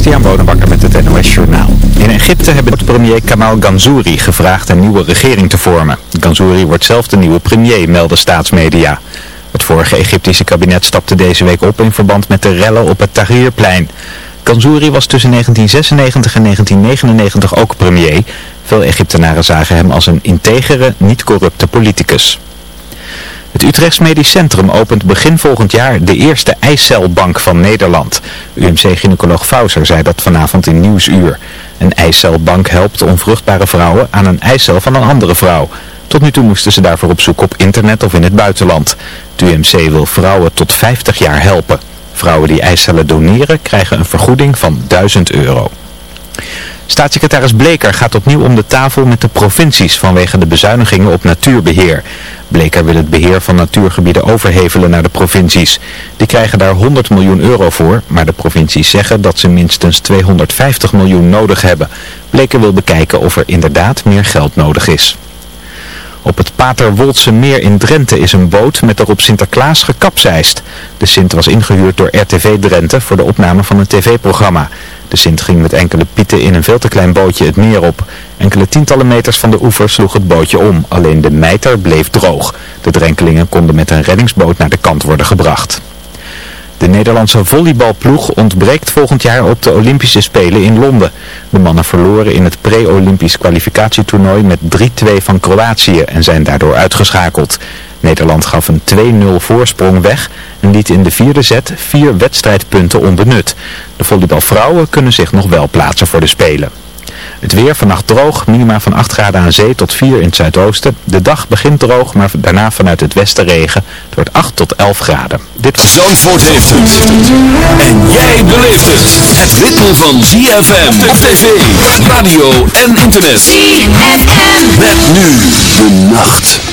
Christian Bonenbakker met het NOS Journaal. In Egypte hebben premier Kamal Ganzouri gevraagd een nieuwe regering te vormen. Ganzouri wordt zelf de nieuwe premier, melden staatsmedia. Het vorige Egyptische kabinet stapte deze week op in verband met de rellen op het Tahrirplein. Ganzouri was tussen 1996 en 1999 ook premier. Veel Egyptenaren zagen hem als een integere, niet corrupte politicus. Het Utrechts Medisch Centrum opent begin volgend jaar de eerste eicelbank van Nederland. UMC-gynaecoloog Fauser zei dat vanavond in Nieuwsuur. Een eicelbank helpt onvruchtbare vrouwen aan een eicel van een andere vrouw. Tot nu toe moesten ze daarvoor op zoek op internet of in het buitenland. Het UMC wil vrouwen tot 50 jaar helpen. Vrouwen die eicellen doneren krijgen een vergoeding van 1000 euro. Staatssecretaris Bleker gaat opnieuw om de tafel met de provincies vanwege de bezuinigingen op natuurbeheer. Bleker wil het beheer van natuurgebieden overhevelen naar de provincies. Die krijgen daar 100 miljoen euro voor, maar de provincies zeggen dat ze minstens 250 miljoen nodig hebben. Bleker wil bekijken of er inderdaad meer geld nodig is. Op het Paterwoldse meer in Drenthe is een boot met erop Sinterklaas gekapseist. De Sint was ingehuurd door RTV Drenthe voor de opname van een tv-programma. De Sint ging met enkele pieten in een veel te klein bootje het meer op. Enkele tientallen meters van de oever sloeg het bootje om. Alleen de mijter bleef droog. De drenkelingen konden met een reddingsboot naar de kant worden gebracht. De Nederlandse volleybalploeg ontbreekt volgend jaar op de Olympische Spelen in Londen. De mannen verloren in het pre-Olympisch kwalificatietoernooi met 3-2 van Kroatië en zijn daardoor uitgeschakeld. Nederland gaf een 2-0 voorsprong weg en liet in de vierde set vier wedstrijdpunten onbenut. De volleybalvrouwen kunnen zich nog wel plaatsen voor de Spelen. Het weer vannacht droog, minima van 8 graden aan zee tot 4 in het zuidoosten. De dag begint droog, maar daarna vanuit het westen regen. Het wordt 8 tot 11 graden. Dit was... Zandvoort heeft het. En jij beleeft het. Het ritme van ZFM op tv, radio en internet. ZFM. Met nu de nacht.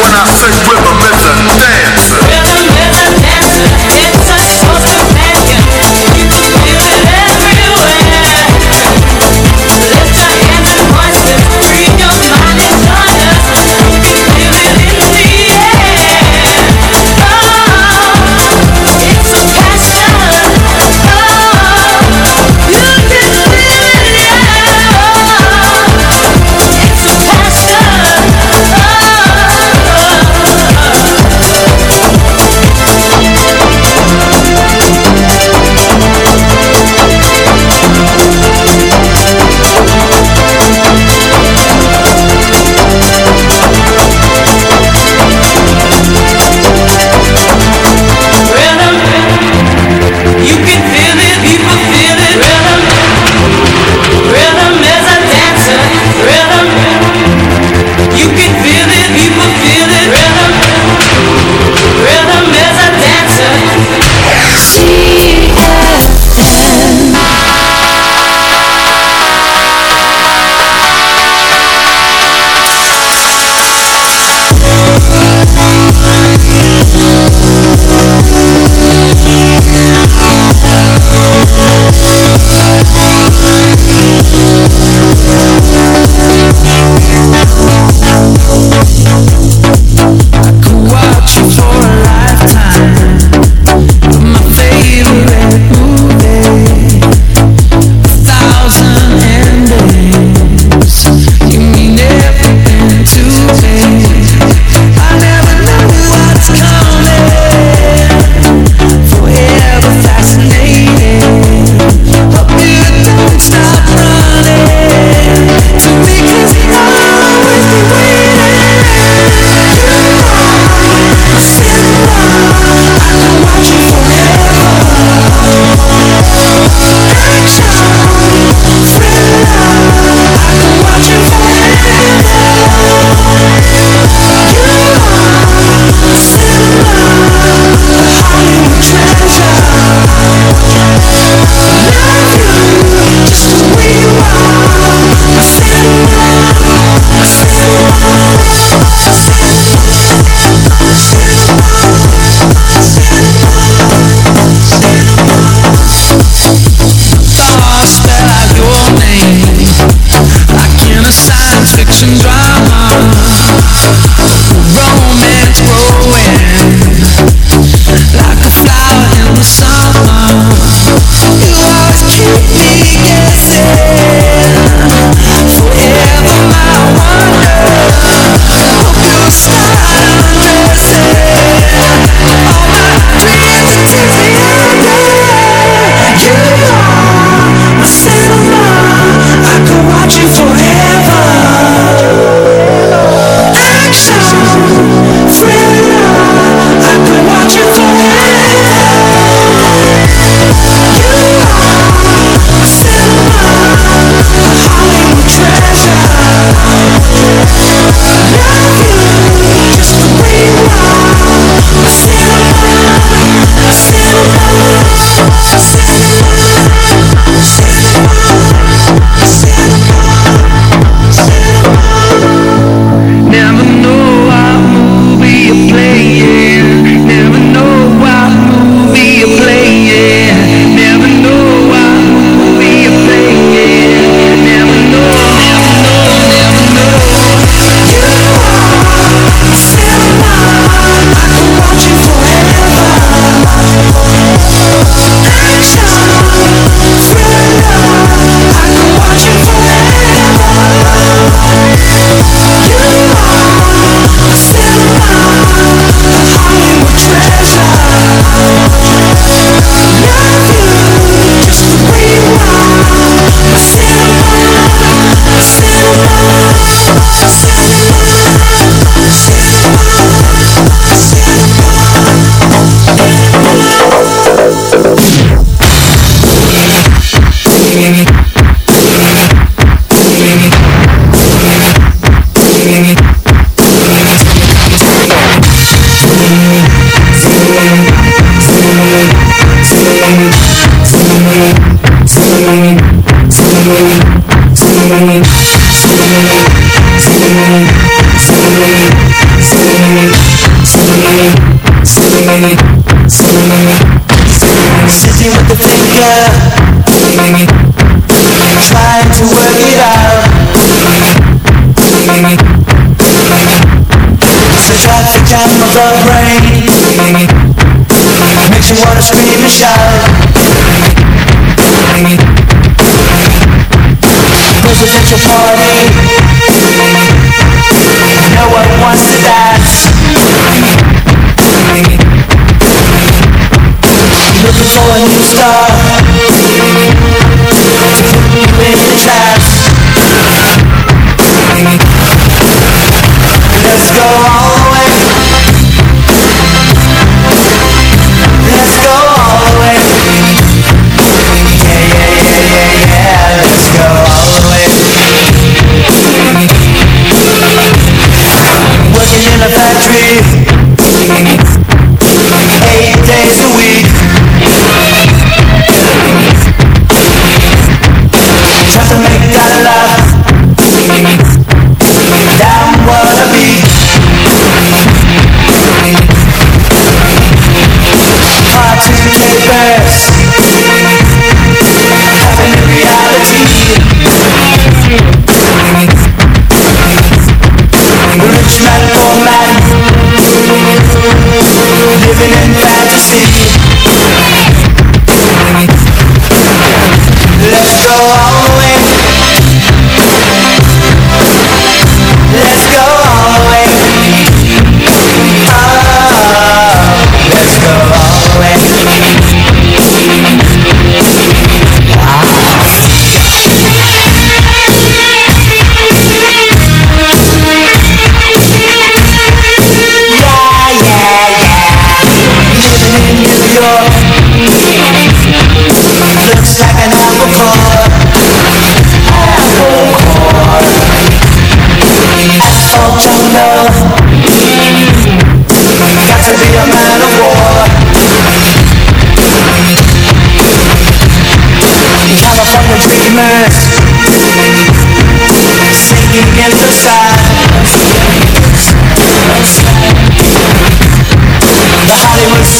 when I say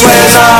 when that.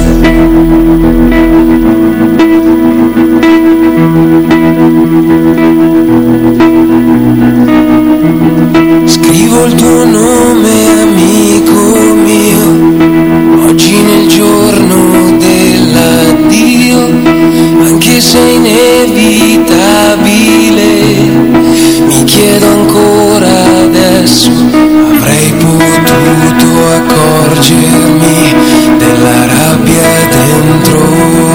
Oh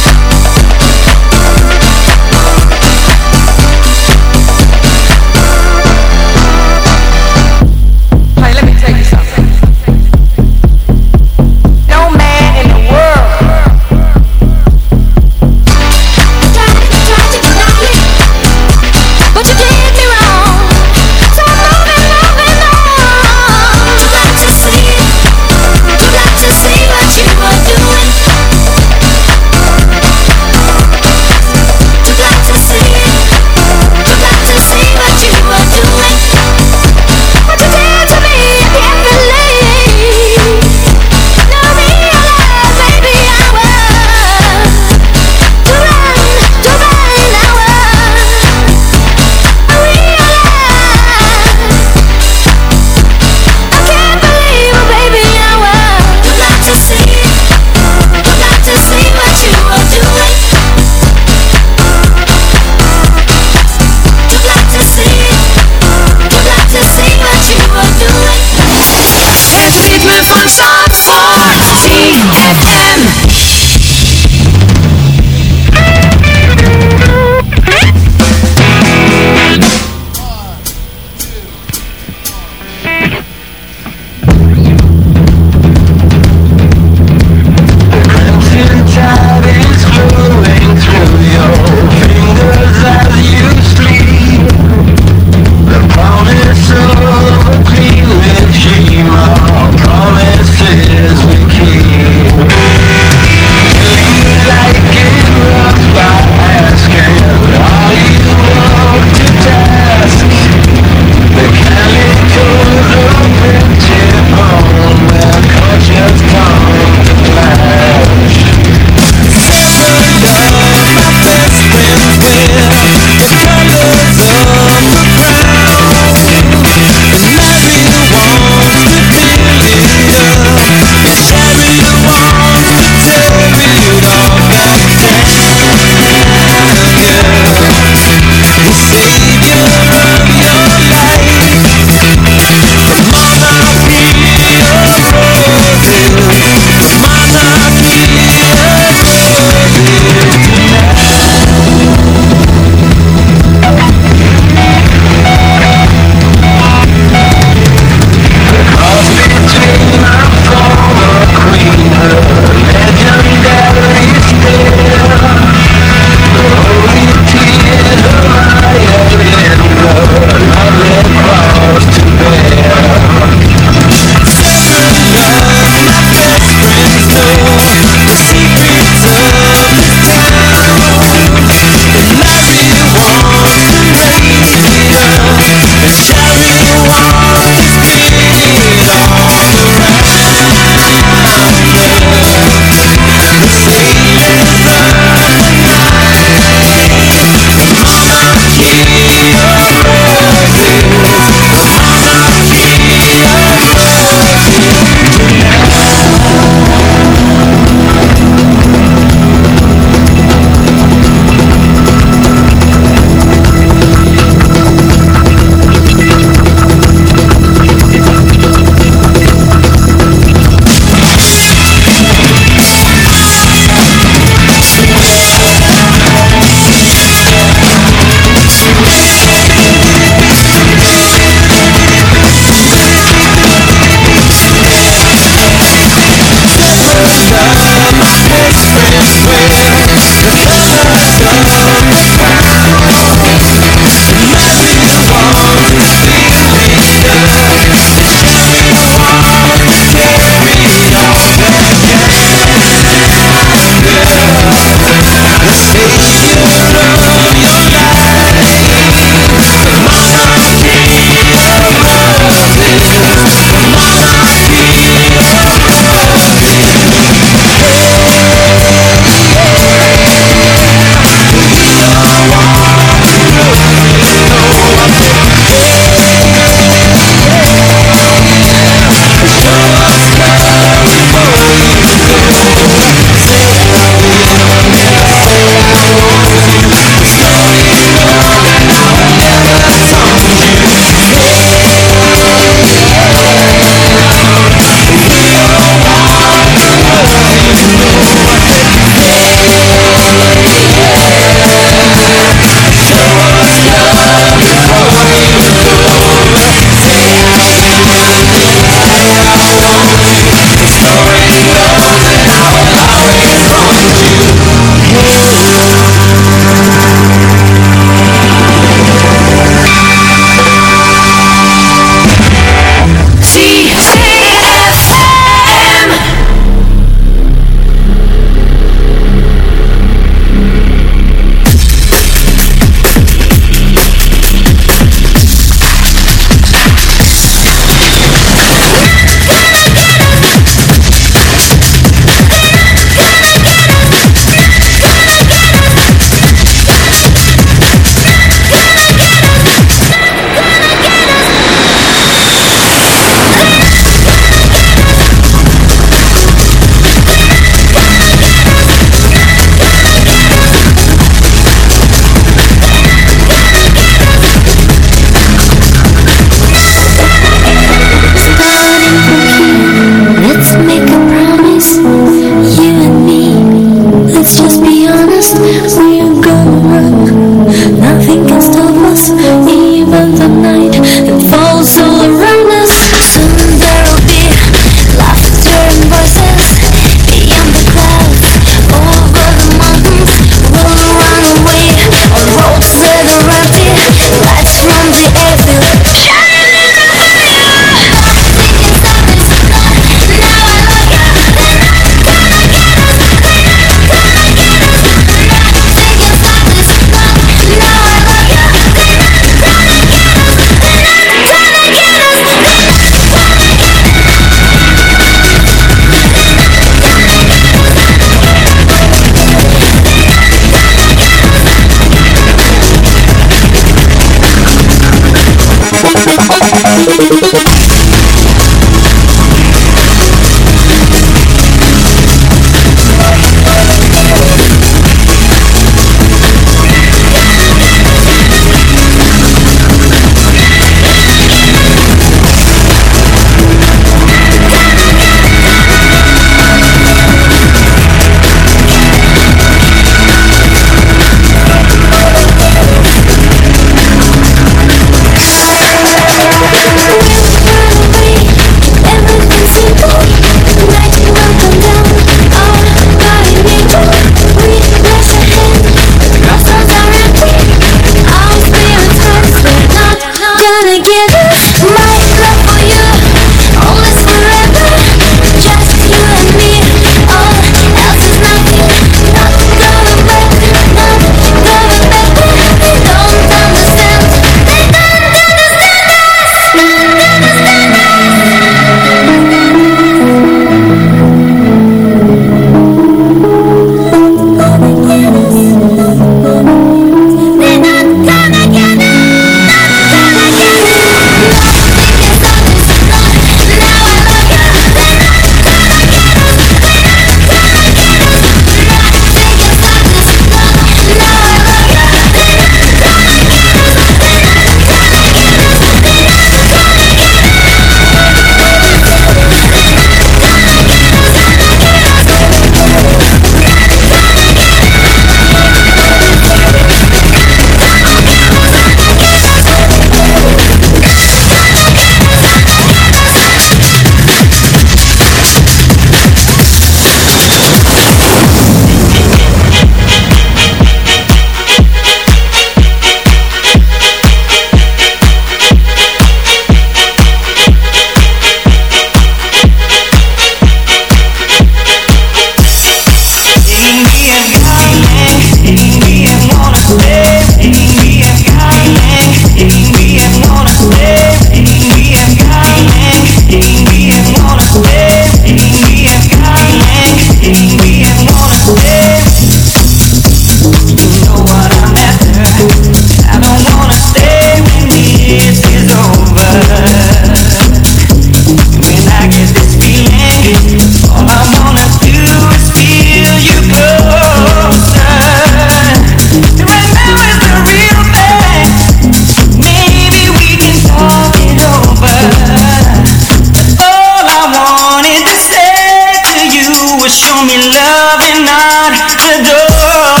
show me love and not the door.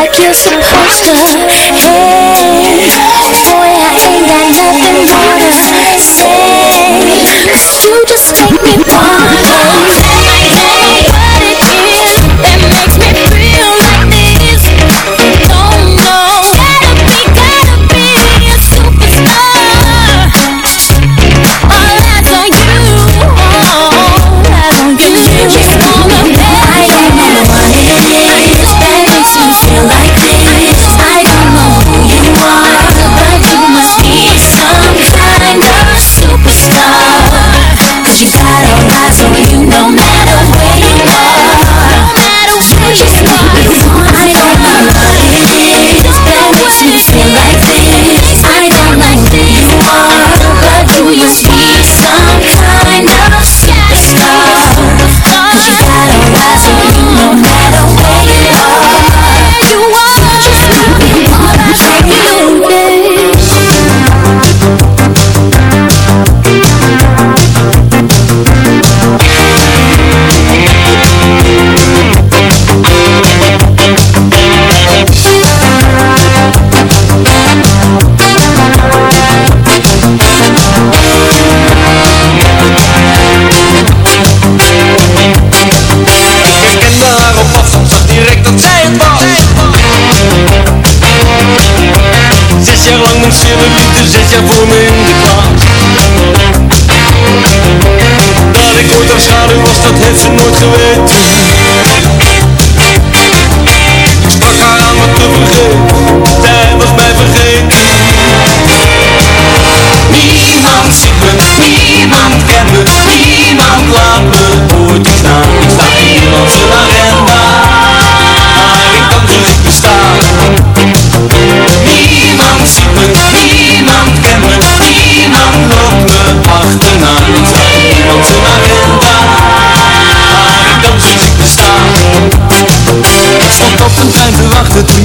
Like you're supposed to.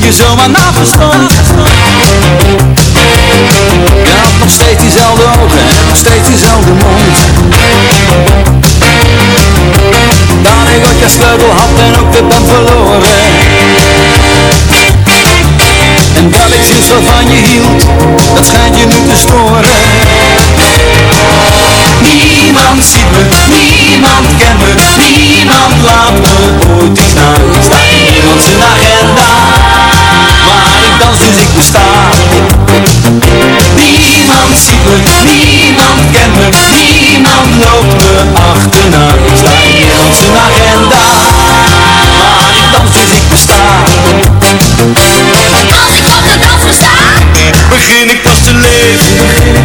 je zomaar na verstand Je had nog steeds diezelfde ogen en nog steeds diezelfde mond. Daar ik ook je sleutel had en ook de band verloren. En dat ik zo van je hield, dat schijnt je nu te storen. Niemand ziet me, niemand kent me, niemand laat me ooit iets Staat niemand zijn agenda Niemand ziet me, niemand kent me, niemand loopt me achterna. Ik sta in onze agenda, maar ik dans dus ik besta Als ik op de dans besta, begin ik pas te leven.